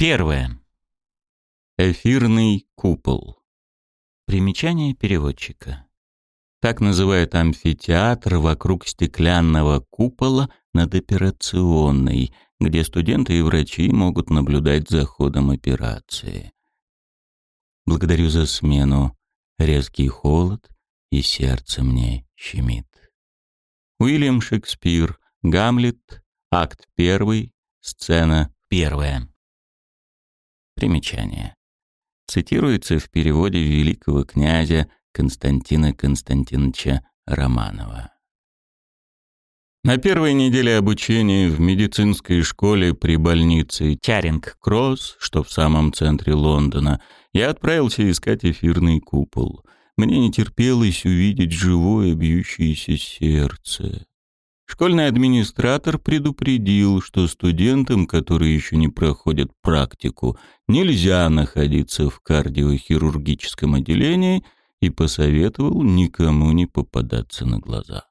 Первое. Эфирный купол. Примечание переводчика. Так называют амфитеатр вокруг стеклянного купола над операционной, где студенты и врачи могут наблюдать за ходом операции. Благодарю за смену. Резкий холод и сердце мне щемит. Уильям Шекспир. Гамлет. Акт первый. Сцена первая. Примечание. Цитируется в переводе великого князя Константина Константиновича Романова. На первой неделе обучения в медицинской школе при больнице Чаринг-Кросс, что в самом центре Лондона, я отправился искать эфирный купол. Мне не терпелось увидеть живое бьющееся сердце. Школьный администратор предупредил, что студентам, которые еще не проходят практику, нельзя находиться в кардиохирургическом отделении и посоветовал никому не попадаться на глаза.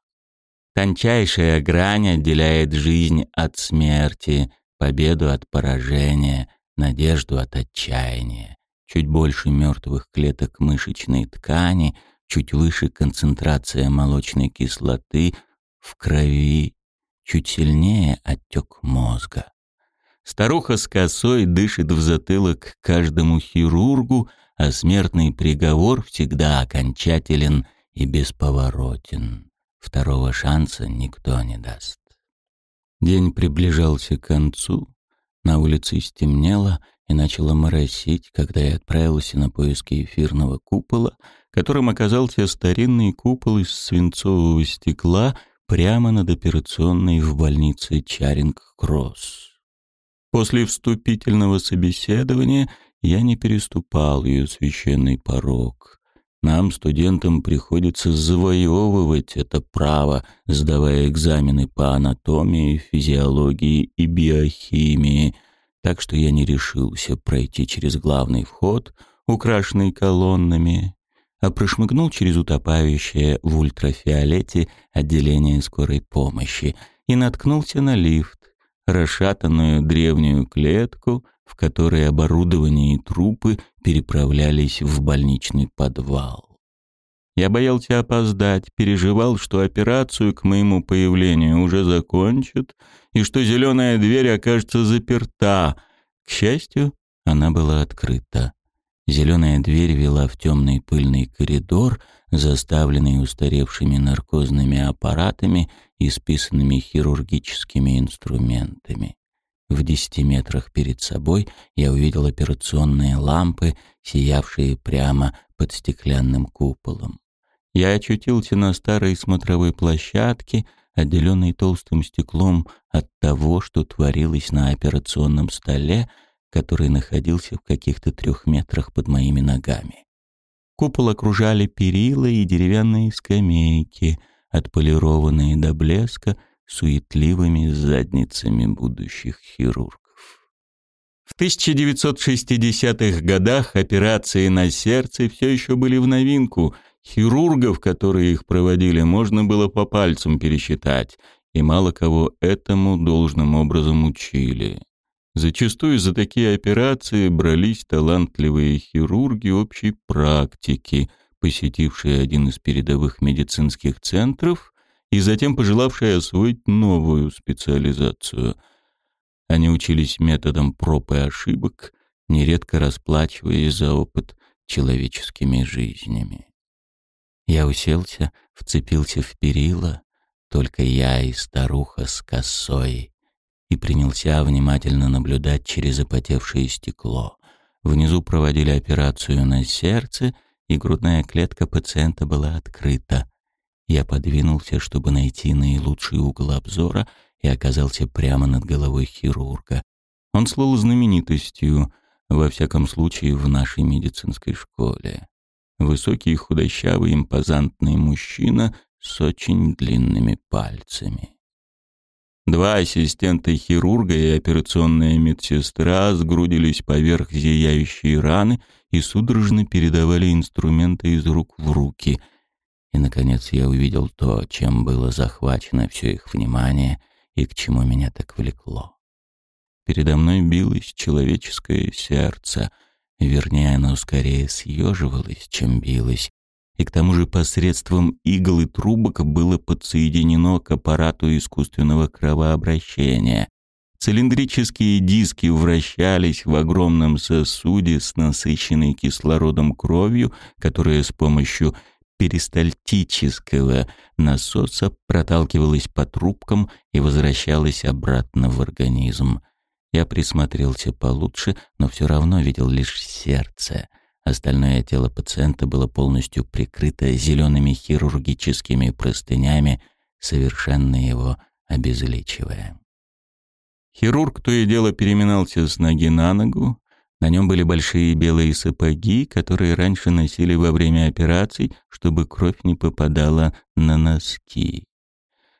Тончайшая грань отделяет жизнь от смерти, победу от поражения, надежду от отчаяния. Чуть больше мертвых клеток мышечной ткани, чуть выше концентрация молочной кислоты — в крови, чуть сильнее оттек мозга. Старуха с косой дышит в затылок каждому хирургу, а смертный приговор всегда окончателен и бесповоротен. Второго шанса никто не даст. День приближался к концу, на улице стемнело и начало моросить, когда я отправился на поиски эфирного купола, которым оказался старинный купол из свинцового стекла прямо над операционной в больнице Чаринг-Кросс. После вступительного собеседования я не переступал ее священный порог. Нам, студентам, приходится завоевывать это право, сдавая экзамены по анатомии, физиологии и биохимии, так что я не решился пройти через главный вход, украшенный колоннами, а прошмыгнул через утопающее в ультрафиолете отделение скорой помощи и наткнулся на лифт, расшатанную древнюю клетку, в которой оборудование и трупы переправлялись в больничный подвал. Я боялся опоздать, переживал, что операцию к моему появлению уже закончат и что зеленая дверь окажется заперта. К счастью, она была открыта. Зеленая дверь вела в темный пыльный коридор, заставленный устаревшими наркозными аппаратами и списанными хирургическими инструментами. В десяти метрах перед собой я увидел операционные лампы, сиявшие прямо под стеклянным куполом. Я очутился на старой смотровой площадке, отделенной толстым стеклом от того, что творилось на операционном столе, который находился в каких-то трех метрах под моими ногами. Купол окружали перила и деревянные скамейки, отполированные до блеска суетливыми задницами будущих хирургов. В 1960-х годах операции на сердце все еще были в новинку. Хирургов, которые их проводили, можно было по пальцам пересчитать, и мало кого этому должным образом учили. Зачастую за такие операции брались талантливые хирурги общей практики, посетившие один из передовых медицинских центров и затем пожелавшие освоить новую специализацию. Они учились методом проб и ошибок, нередко расплачиваясь за опыт человеческими жизнями. Я уселся, вцепился в перила, только я и старуха с косой и принялся внимательно наблюдать через запотевшее стекло. Внизу проводили операцию на сердце, и грудная клетка пациента была открыта. Я подвинулся, чтобы найти наилучший угол обзора, и оказался прямо над головой хирурга. Он слыл знаменитостью, во всяком случае, в нашей медицинской школе. Высокий, худощавый, импозантный мужчина с очень длинными пальцами. Два ассистента хирурга и операционная медсестра сгрудились поверх зияющей раны и судорожно передавали инструменты из рук в руки. И, наконец, я увидел то, чем было захвачено все их внимание и к чему меня так влекло. передо мной билось человеческое сердце. Вернее, оно скорее съеживалось, чем билось. И к тому же посредством игл и трубок было подсоединено к аппарату искусственного кровообращения. Цилиндрические диски вращались в огромном сосуде с насыщенной кислородом кровью, которая с помощью перистальтического насоса проталкивалась по трубкам и возвращалась обратно в организм. Я присмотрелся получше, но все равно видел лишь сердце. Остальное тело пациента было полностью прикрыто зелеными хирургическими простынями, совершенно его обезличивая. Хирург то и дело переминался с ноги на ногу, на нем были большие белые сапоги, которые раньше носили во время операций, чтобы кровь не попадала на носки.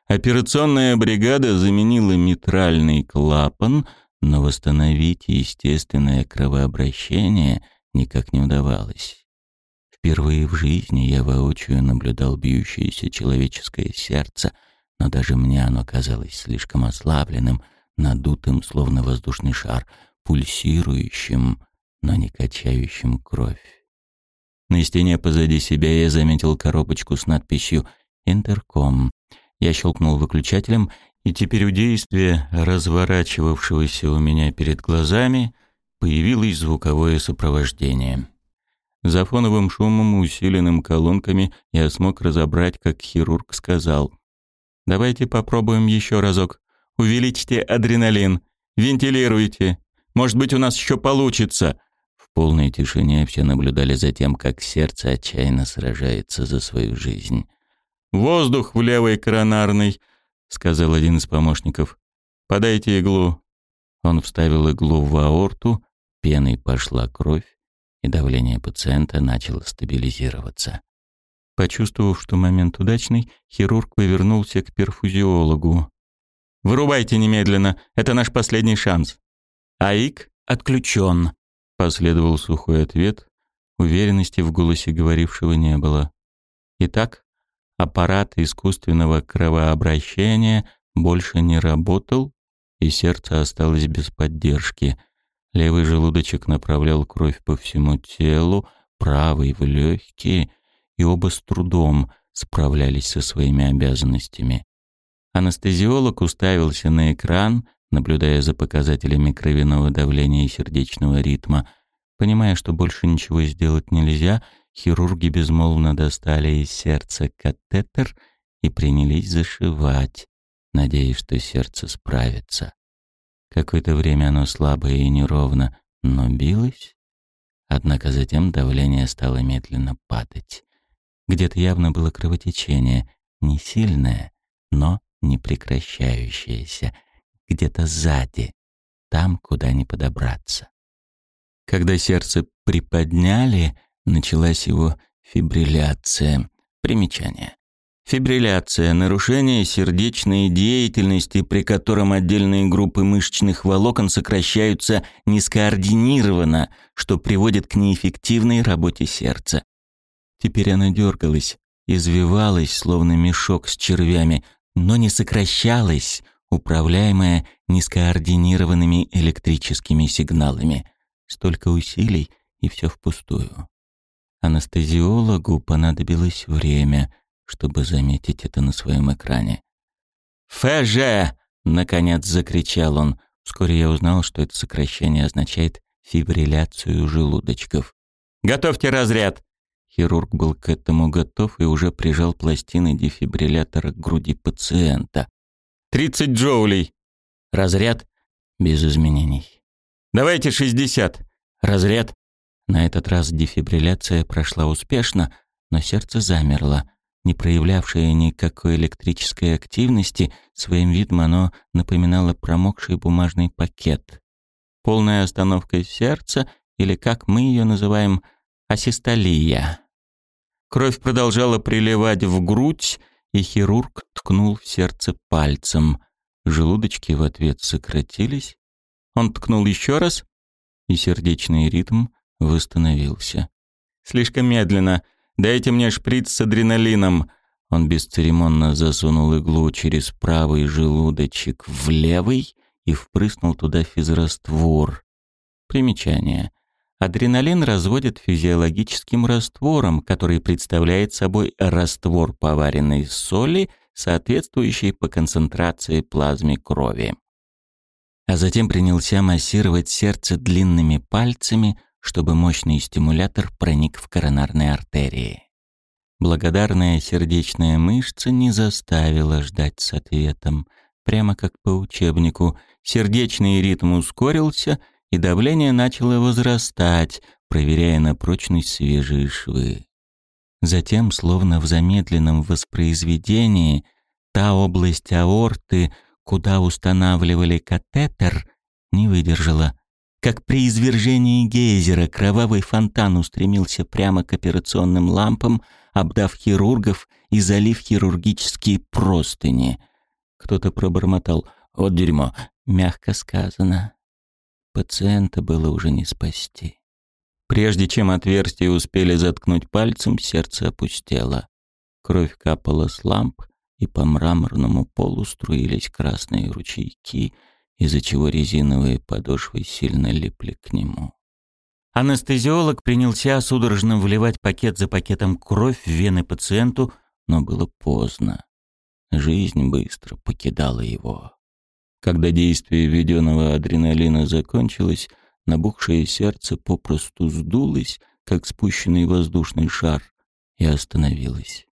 Операционная бригада заменила митральный клапан, но восстановить естественное кровообращение никак не удавалось. Впервые в жизни я воочию наблюдал бьющееся человеческое сердце, но даже мне оно казалось слишком ослабленным, надутым, словно воздушный шар — пульсирующим, но не качающим кровь. На стене позади себя я заметил коробочку с надписью «Интерком». Я щелкнул выключателем, и теперь у действия, разворачивавшегося у меня перед глазами, появилось звуковое сопровождение. За фоновым шумом, усиленным колонками, я смог разобрать, как хирург сказал. «Давайте попробуем еще разок. Увеличьте адреналин. Вентилируйте. Может быть, у нас еще получится!» В полной тишине все наблюдали за тем, как сердце отчаянно сражается за свою жизнь. «Воздух в левой коронарной», — сказал один из помощников. «Подайте иглу». Он вставил иглу в аорту, пеной пошла кровь, и давление пациента начало стабилизироваться. Почувствовав, что момент удачный, хирург повернулся к перфузиологу. «Вырубайте немедленно, это наш последний шанс». «АИК отключен», — последовал сухой ответ. Уверенности в голосе говорившего не было. Итак, аппарат искусственного кровообращения больше не работал, и сердце осталось без поддержки. Левый желудочек направлял кровь по всему телу, правый — в легкие, и оба с трудом справлялись со своими обязанностями. Анестезиолог уставился на экран, наблюдая за показателями кровяного давления и сердечного ритма. Понимая, что больше ничего сделать нельзя, хирурги безмолвно достали из сердца катетер и принялись зашивать, надеясь, что сердце справится. Какое-то время оно слабое и неровно, но билось. Однако затем давление стало медленно падать. Где-то явно было кровотечение, не сильное, но не прекращающееся — где-то сзади, там, куда не подобраться. Когда сердце приподняли, началась его фибрилляция. Примечание. Фибрилляция – нарушение сердечной деятельности, при котором отдельные группы мышечных волокон сокращаются нескоординированно, что приводит к неэффективной работе сердца. Теперь она дергалась, извивалась, словно мешок с червями, но не сокращалась, управляемая низкоординированными электрическими сигналами. Столько усилий, и все впустую. Анестезиологу понадобилось время, чтобы заметить это на своем экране. «ФЖ!» — наконец закричал он. Вскоре я узнал, что это сокращение означает фибрилляцию желудочков. «Готовьте разряд!» Хирург был к этому готов и уже прижал пластины дефибриллятора к груди пациента. 30 джоулей. Разряд без изменений. Давайте 60. Разряд. На этот раз дефибрилляция прошла успешно, но сердце замерло. Не проявлявшее никакой электрической активности, своим видом оно напоминало промокший бумажный пакет. Полная остановка сердца, или как мы ее называем, асистолия. Кровь продолжала приливать в грудь, и хирург ткнул в сердце пальцем. Желудочки в ответ сократились. Он ткнул еще раз, и сердечный ритм восстановился. «Слишком медленно. Дайте мне шприц с адреналином». Он бесцеремонно засунул иглу через правый желудочек в левый и впрыснул туда физраствор. Примечание. Адреналин разводят физиологическим раствором, который представляет собой раствор поваренной соли, соответствующий по концентрации плазме крови. А затем принялся массировать сердце длинными пальцами, чтобы мощный стимулятор проник в коронарные артерии. Благодарная сердечная мышца не заставила ждать с ответом. Прямо как по учебнику, сердечный ритм ускорился — и давление начало возрастать, проверяя на прочность свежие швы. Затем, словно в замедленном воспроизведении, та область аорты, куда устанавливали катетер, не выдержала. Как при извержении гейзера кровавый фонтан устремился прямо к операционным лампам, обдав хирургов и залив хирургические простыни. Кто-то пробормотал «От дерьмо», мягко сказано. Пациента было уже не спасти. Прежде чем отверстие успели заткнуть пальцем, сердце опустело. Кровь капала с ламп, и по мраморному полу струились красные ручейки, из-за чего резиновые подошвы сильно липли к нему. Анестезиолог принялся судорожно вливать пакет за пакетом кровь в вены пациенту, но было поздно. Жизнь быстро покидала его. Когда действие введенного адреналина закончилось, набухшее сердце попросту сдулось, как спущенный воздушный шар, и остановилось.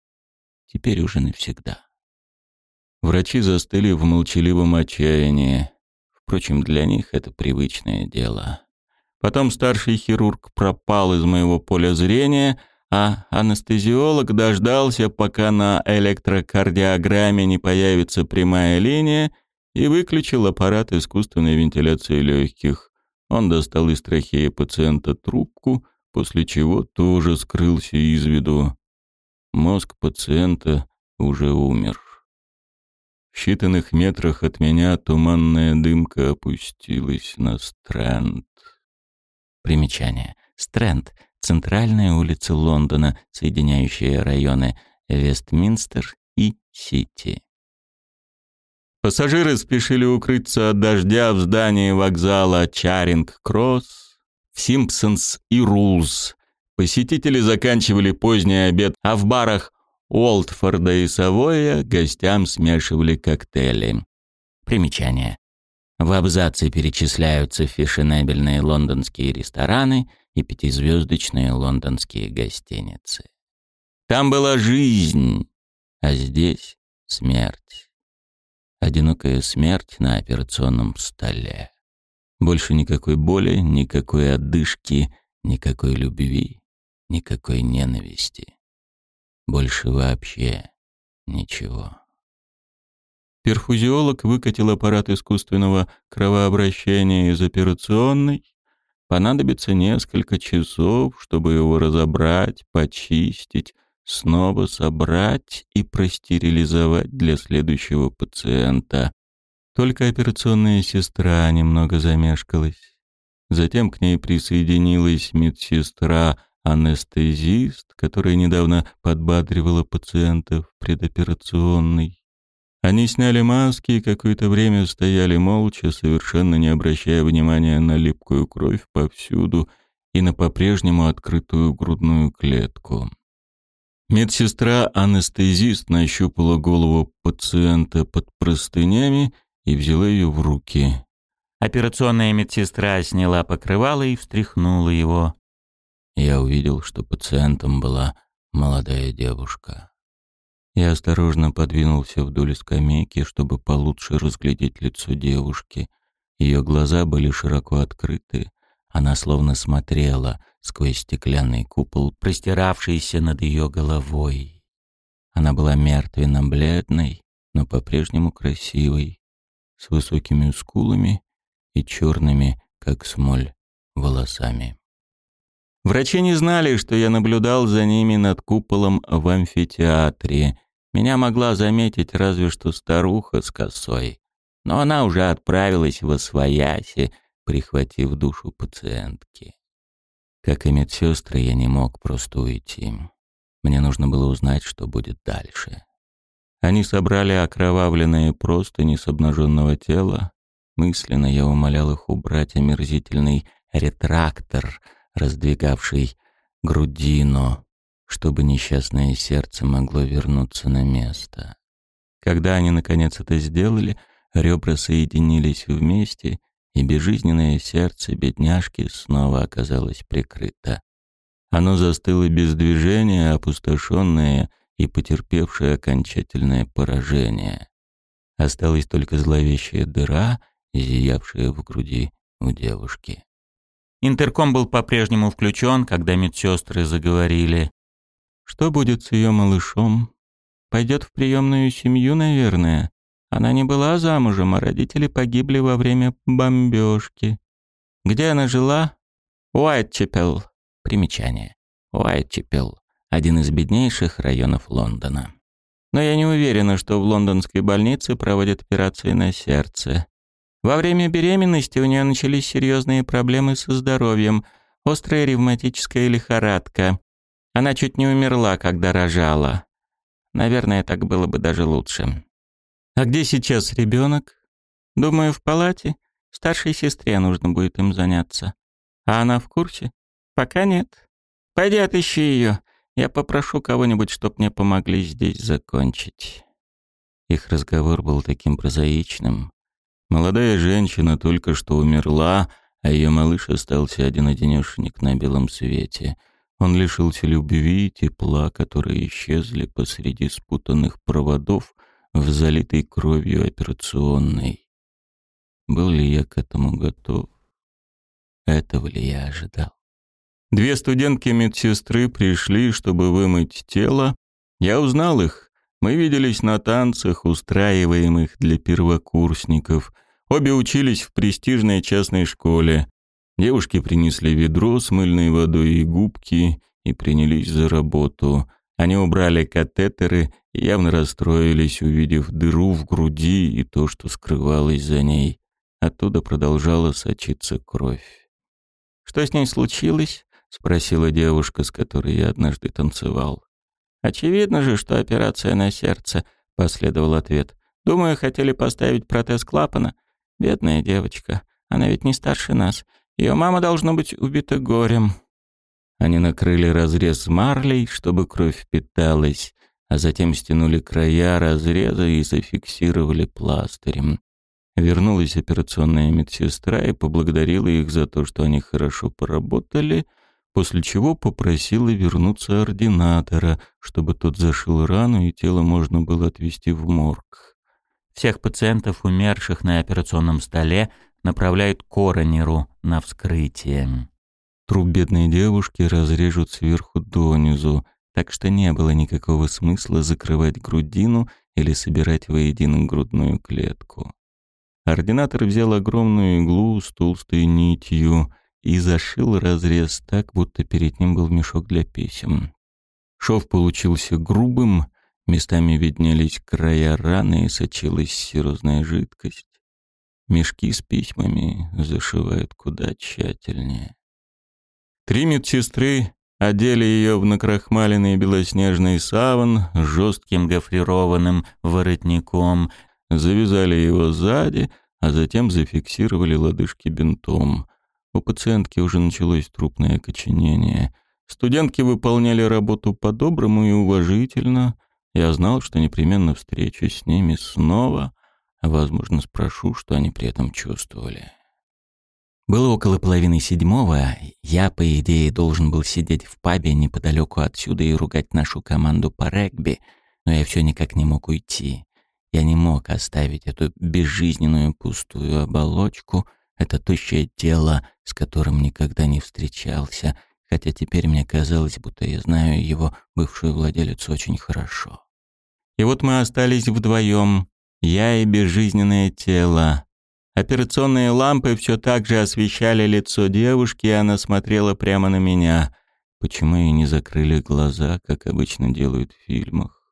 Теперь уже навсегда. Врачи застыли в молчаливом отчаянии. Впрочем, для них это привычное дело. Потом старший хирург пропал из моего поля зрения, а анестезиолог дождался, пока на электрокардиограмме не появится прямая линия, и выключил аппарат искусственной вентиляции легких. Он достал из трахеи пациента трубку, после чего тоже скрылся из виду. Мозг пациента уже умер. В считанных метрах от меня туманная дымка опустилась на Стрэнд. Примечание. Стрэнд — центральная улица Лондона, соединяющая районы Вестминстер и Сити. Пассажиры спешили укрыться от дождя в здании вокзала Чаринг-Кросс, в Симпсонс и Рулс. Посетители заканчивали поздний обед, а в барах Уолдорфа и Савоя гостям смешивали коктейли. Примечание. В абзаце перечисляются фешенебельные лондонские рестораны и пятизвездочные лондонские гостиницы. Там была жизнь, а здесь смерть. Одинокая смерть на операционном столе. Больше никакой боли, никакой отдышки, никакой любви, никакой ненависти. Больше вообще ничего. Перфузиолог выкатил аппарат искусственного кровообращения из операционной. Понадобится несколько часов, чтобы его разобрать, почистить, снова собрать и простерилизовать для следующего пациента. Только операционная сестра немного замешкалась. Затем к ней присоединилась медсестра-анестезист, которая недавно подбадривала пациентов предоперационной. Они сняли маски и какое-то время стояли молча, совершенно не обращая внимания на липкую кровь повсюду и на по-прежнему открытую грудную клетку. Медсестра-анестезист нащупала голову пациента под простынями и взяла ее в руки. Операционная медсестра сняла покрывало и встряхнула его. Я увидел, что пациентом была молодая девушка. Я осторожно подвинулся вдоль скамейки, чтобы получше разглядеть лицо девушки. Ее глаза были широко открыты, она словно смотрела сквозь стеклянный купол, простиравшийся над ее головой. Она была мертвенно-бледной, но по-прежнему красивой, с высокими скулами и черными, как смоль, волосами. Врачи не знали, что я наблюдал за ними над куполом в амфитеатре. Меня могла заметить разве что старуха с косой. Но она уже отправилась во свояси, прихватив душу пациентки. Как и медсестры, я не мог просто уйти. Мне нужно было узнать, что будет дальше. Они собрали окровавленные простыни с обнаженного тела, Мысленно я умолял их убрать омерзительный ретрактор, раздвигавший грудину, чтобы несчастное сердце могло вернуться на место. Когда они наконец это сделали, ребра соединились вместе, и безжизненное сердце бедняжки снова оказалось прикрыто. Оно застыло без движения, опустошенное и потерпевшее окончательное поражение. Осталась только зловещая дыра, зиявшая в груди у девушки. Интерком был по-прежнему включен, когда медсестры заговорили. «Что будет с ее малышом? Пойдет в приемную семью, наверное. Она не была замужем, а родители погибли во время бомбежки. Где она жила? Уайтчепел. Примечание. Уайтчепел – один из беднейших районов Лондона. Но я не уверена, что в лондонской больнице проводят операции на сердце. Во время беременности у нее начались серьезные проблемы со здоровьем, острая ревматическая лихорадка. Она чуть не умерла, когда рожала. Наверное, так было бы даже лучше. А где сейчас ребенок? Думаю, в палате. Старшей сестре нужно будет им заняться. А она в курсе? Пока нет. Пойди отыщи ее. Я попрошу кого-нибудь, чтоб мне помогли здесь закончить. Их разговор был таким прозаичным. Молодая женщина только что умерла, а ее малыш остался один-одинешенек на белом свете. Он лишился любви и тепла, которые исчезли посреди спутанных проводов, в залитой кровью операционной. Был ли я к этому готов? Этого ли я ожидал? Две студентки-медсестры пришли, чтобы вымыть тело. Я узнал их. Мы виделись на танцах, устраиваемых для первокурсников. Обе учились в престижной частной школе. Девушки принесли ведро с мыльной водой и губки и принялись за работу. Они убрали катетеры и явно расстроились, увидев дыру в груди и то, что скрывалось за ней. Оттуда продолжала сочиться кровь. «Что с ней случилось?» — спросила девушка, с которой я однажды танцевал. «Очевидно же, что операция на сердце», — последовал ответ. «Думаю, хотели поставить протез клапана. Бедная девочка, она ведь не старше нас. Ее мама должна быть убита горем». Они накрыли разрез марлей, чтобы кровь впиталась, а затем стянули края разреза и зафиксировали пластырем. Вернулась операционная медсестра и поблагодарила их за то, что они хорошо поработали, после чего попросила вернуться ординатора, чтобы тот зашил рану и тело можно было отвезти в морг. Всех пациентов, умерших на операционном столе, направляют коронеру на вскрытие. Труп бедной девушки разрежут сверху донизу, так что не было никакого смысла закрывать грудину или собирать воедино грудную клетку. Ординатор взял огромную иглу с толстой нитью и зашил разрез так, будто перед ним был мешок для писем. Шов получился грубым, местами виднелись края раны и сочилась серозная жидкость. Мешки с письмами зашивают куда тщательнее. Три медсестры одели ее в накрахмаленный белоснежный саван с жестким гофрированным воротником, завязали его сзади, а затем зафиксировали лодыжки бинтом. У пациентки уже началось трупное окоченение. Студентки выполняли работу по-доброму и уважительно. Я знал, что непременно встречусь с ними снова, а, возможно, спрошу, что они при этом чувствовали. Было около половины седьмого, я, по идее, должен был сидеть в пабе неподалеку отсюда и ругать нашу команду по регби, но я все никак не мог уйти. Я не мог оставить эту безжизненную пустую оболочку, это тощее тело, с которым никогда не встречался, хотя теперь мне казалось, будто я знаю его бывшую владелицу очень хорошо. И вот мы остались вдвоем, я и безжизненное тело, Операционные лампы все так же освещали лицо девушки, и она смотрела прямо на меня. Почему ей не закрыли глаза, как обычно делают в фильмах?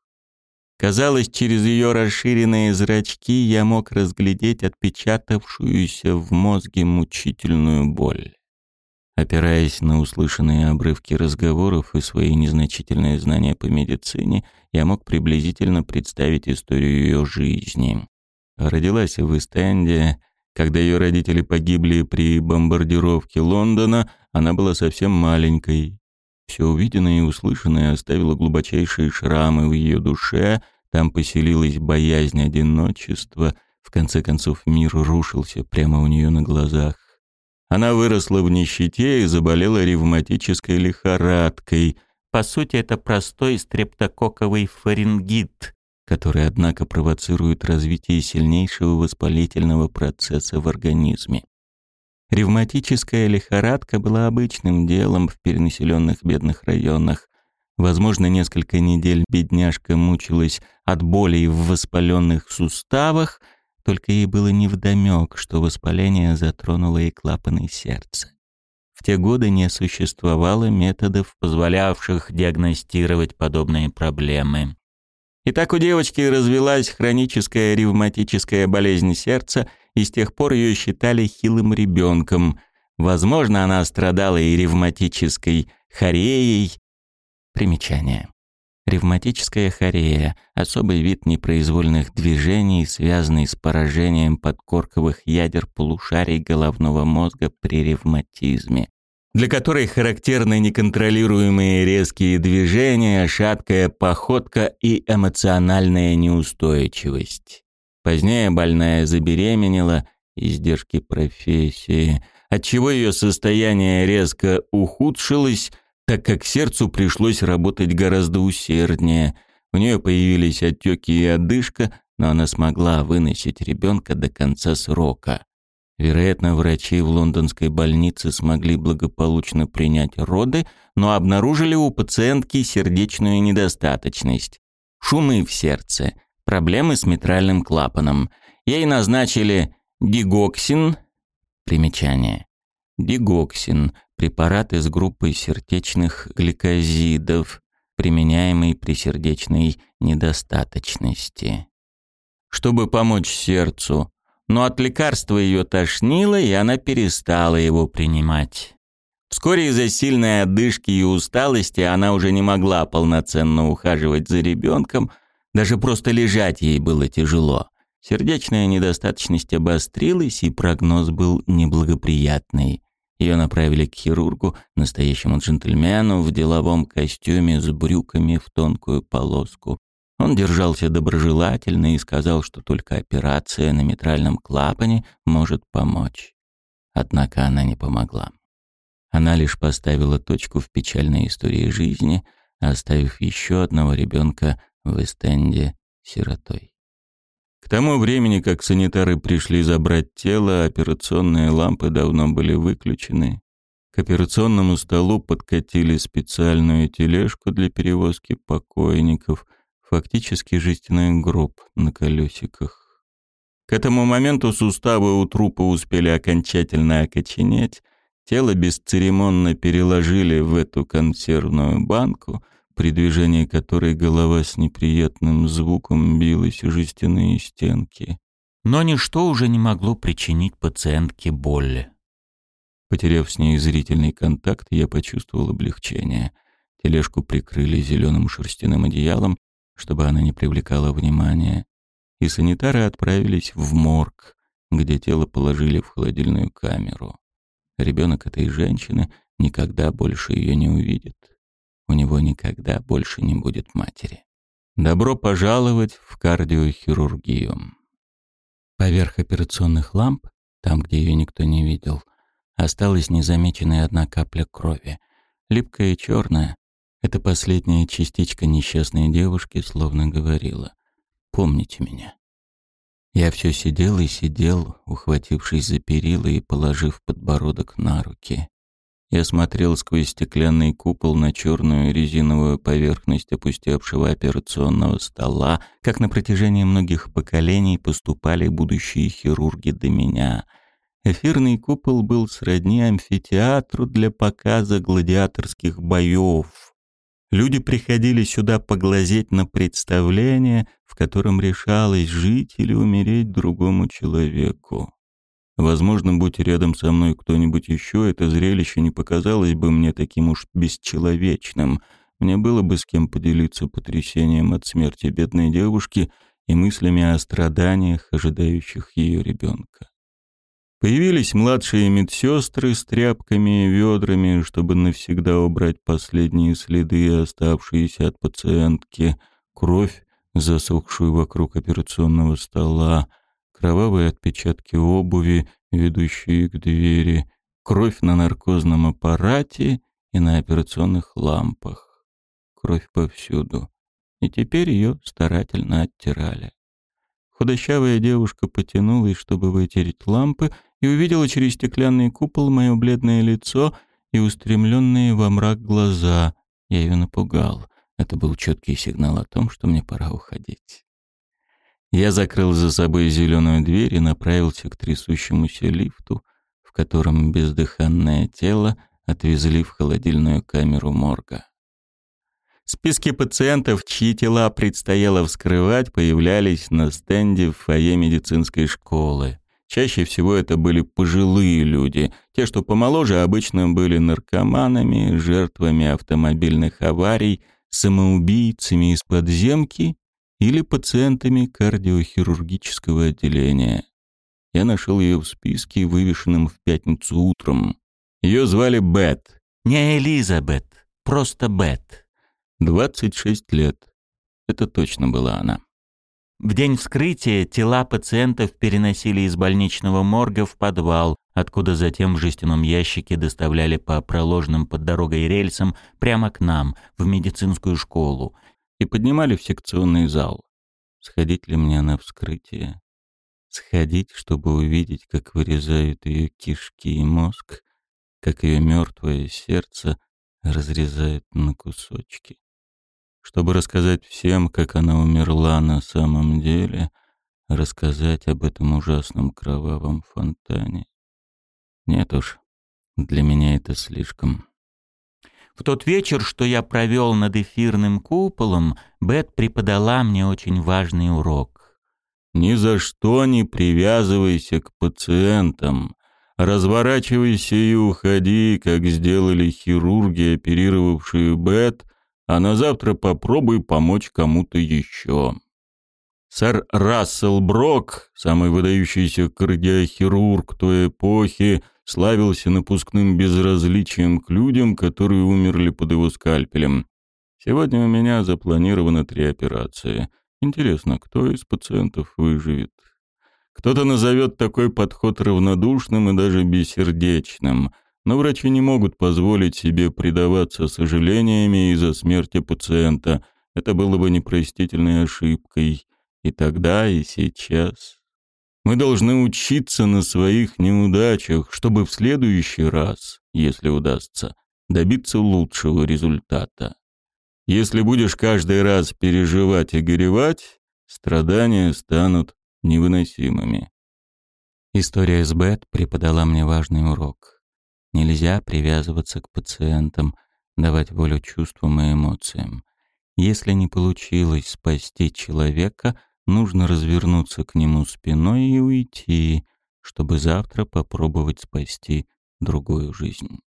Казалось, через ее расширенные зрачки я мог разглядеть отпечатавшуюся в мозге мучительную боль. Опираясь на услышанные обрывки разговоров и свои незначительные знания по медицине, я мог приблизительно представить историю ее жизни. Родилась в Эстенде, Когда ее родители погибли при бомбардировке Лондона, она была совсем маленькой. Все увиденное и услышанное оставило глубочайшие шрамы в ее душе, там поселилась боязнь одиночества, в конце концов мир рушился прямо у нее на глазах. Она выросла в нищете и заболела ревматической лихорадкой. По сути, это простой стрептококковый фарингит, который, однако, провоцирует развитие сильнейшего воспалительного процесса в организме. Ревматическая лихорадка была обычным делом в перенаселенных бедных районах. Возможно, несколько недель бедняжка мучилась от болей в воспаленных суставах, только ей было невдомек, что воспаление затронуло и клапаны сердца. В те годы не существовало методов, позволявших диагностировать подобные проблемы. И так у девочки развилась хроническая ревматическая болезнь сердца, и с тех пор ее считали хилым ребенком. Возможно, она страдала и ревматической хореей. Примечание. Ревматическая хорея – особый вид непроизвольных движений, связанный с поражением подкорковых ядер полушарий головного мозга при ревматизме для которой характерны неконтролируемые резкие движения, шаткая походка и эмоциональная неустойчивость. Позднее больная забеременела, издержки профессии, отчего ее состояние резко ухудшилось, так как сердцу пришлось работать гораздо усерднее. У нее появились отеки и одышка, но она смогла выносить ребенка до конца срока. Вероятно, врачи в лондонской больнице смогли благополучно принять роды, но обнаружили у пациентки сердечную недостаточность. Шумы в сердце, проблемы с митральным клапаном. Ей назначили дигоксин. Примечание. Дигоксин – препарат из группы сердечных гликозидов, применяемый при сердечной недостаточности. Чтобы помочь сердцу, но от лекарства ее тошнило, и она перестала его принимать. Вскоре из-за сильной одышки и усталости она уже не могла полноценно ухаживать за ребенком, даже просто лежать ей было тяжело. Сердечная недостаточность обострилась, и прогноз был неблагоприятный. Ее направили к хирургу, настоящему джентльмену в деловом костюме с брюками в тонкую полоску. Он держался доброжелательно и сказал, что только операция на митральном клапане может помочь. Однако она не помогла. Она лишь поставила точку в печальной истории жизни, оставив еще одного ребенка в Эстенде сиротой. К тому времени, как санитары пришли забрать тело, операционные лампы давно были выключены. К операционному столу подкатили специальную тележку для перевозки покойников, фактически жестяной гроб на колесиках. К этому моменту суставы у трупа успели окончательно окоченеть, тело бесцеремонно переложили в эту консервную банку, при движении которой голова с неприятным звуком билась о жестяные стенки. Но ничто уже не могло причинить пациентке боли. Потеряв с ней зрительный контакт, я почувствовал облегчение. Тележку прикрыли зеленым шерстяным одеялом, чтобы она не привлекала внимания, и санитары отправились в морг, где тело положили в холодильную камеру. Ребенок этой женщины никогда больше ее не увидит. У него никогда больше не будет матери. Добро пожаловать в кардиохирургию. Поверх операционных ламп, там, где ее никто не видел, осталась незамеченная одна капля крови, липкая и черная, эта последняя частичка несчастной девушки словно говорила «Помните меня». Я все сидел и сидел, ухватившись за перила и положив подбородок на руки. Я смотрел сквозь стеклянный купол на черную резиновую поверхность опустевшего операционного стола, как на протяжении многих поколений поступали будущие хирурги до меня. Эфирный купол был сродни амфитеатру для показа гладиаторских боев. Люди приходили сюда поглазеть на представление, в котором решалось жить или умереть другому человеку. Возможно, будь рядом со мной кто-нибудь еще, это зрелище не показалось бы мне таким уж бесчеловечным. Мне было бы с кем поделиться потрясением от смерти бедной девушки и мыслями о страданиях, ожидающих ее ребенка. Появились младшие медсестры с тряпками и ведрами, чтобы навсегда убрать последние следы, оставшиеся от пациентки, кровь, засохшую вокруг операционного стола, кровавые отпечатки обуви, ведущие к двери, кровь на наркозном аппарате и на операционных лампах. Кровь повсюду. И теперь ее старательно оттирали. Худощавая девушка потянулась, чтобы вытереть лампы, и увидела через стеклянный купол мое бледное лицо и устремленные во мрак глаза. Я ее напугал. Это был четкий сигнал о том, что мне пора уходить. Я закрыл за собой зеленую дверь и направился к трясущемуся лифту, в котором бездыханное тело отвезли в холодильную камеру морга. Списки пациентов, чьи тела предстояло вскрывать, появлялись на стенде в фойе медицинской школы. Чаще всего это были пожилые люди. Те, что помоложе, обычно были наркоманами, жертвами автомобильных аварий, самоубийцами из подземки или пациентами кардиохирургического отделения. Я нашел ее в списке, вывешенном в пятницу утром. Ее звали Бет. Не Элизабет, просто Бет. 26 лет. Это точно была она. В день вскрытия тела пациентов переносили из больничного морга в подвал, откуда затем в жестяном ящике доставляли по проложенным под дорогой рельсам прямо к нам, в медицинскую школу, и поднимали в секционный зал. Сходить ли мне на вскрытие? Сходить, чтобы увидеть, как вырезают ее кишки и мозг, как ее мертвое сердце разрезают на кусочки чтобы рассказать всем, как она умерла на самом деле, рассказать об этом ужасном кровавом фонтане. Нет уж, для меня это слишком. В тот вечер, что я провел над эфирным куполом, Бет преподала мне очень важный урок. Ни за что не привязывайся к пациентам. Разворачивайся и уходи, как сделали хирурги, оперировавшие Бет, а на завтра попробуй помочь кому-то еще. Сэр Рассел Брок, самый выдающийся кардиохирург той эпохи, славился напускным безразличием к людям, которые умерли под его скальпелем. Сегодня у меня запланировано три операции. Интересно, кто из пациентов выживет? Кто-то назовет такой подход равнодушным и даже бессердечным — но врачи не могут позволить себе предаваться сожалениями из-за смерти пациента. Это было бы непростительной ошибкой. И тогда, и сейчас. Мы должны учиться на своих неудачах, чтобы в следующий раз, если удастся, добиться лучшего результата. Если будешь каждый раз переживать и горевать, страдания станут невыносимыми. История с Бет преподала мне важный урок. Нельзя привязываться к пациентам, давать волю чувствам и эмоциям. Если не получилось спасти человека, нужно развернуться к нему спиной и уйти, чтобы завтра попробовать спасти другую жизнь.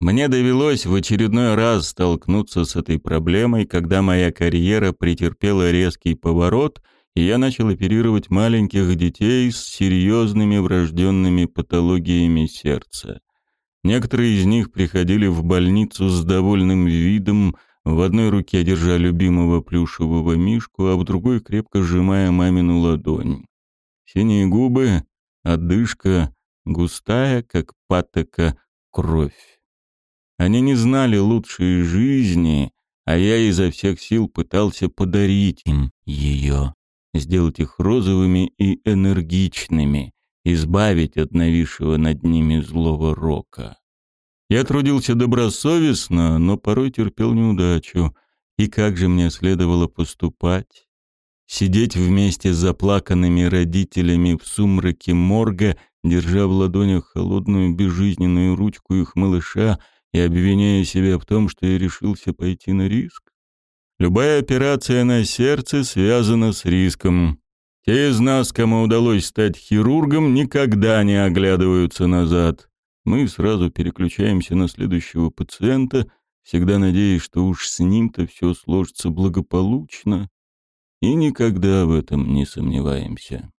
Мне довелось в очередной раз столкнуться с этой проблемой, когда моя карьера претерпела резкий поворот, и я начал оперировать маленьких детей с серьезными врожденными патологиями сердца. Некоторые из них приходили в больницу с довольным видом, в одной руке держа любимого плюшевого мишку, а в другой крепко сжимая мамину ладонь. Синие губы, одышка, густая, как патока, кровь. Они не знали лучшей жизни, а я изо всех сил пытался подарить им ее, сделать их розовыми и энергичными, избавить от нависшего над ними злого рока. Я трудился добросовестно, но порой терпел неудачу. И как же мне следовало поступать? Сидеть вместе с заплаканными родителями в сумраке морга, держа в ладонях холодную безжизненную ручку их малыша и обвиняя себя в том, что я решился пойти на риск? Любая операция на сердце связана с риском. Те из нас, кому удалось стать хирургом, никогда не оглядываются назад. Мы сразу переключаемся на следующего пациента, всегда надеясь, что уж с ним-то все сложится благополучно, и никогда в этом не сомневаемся.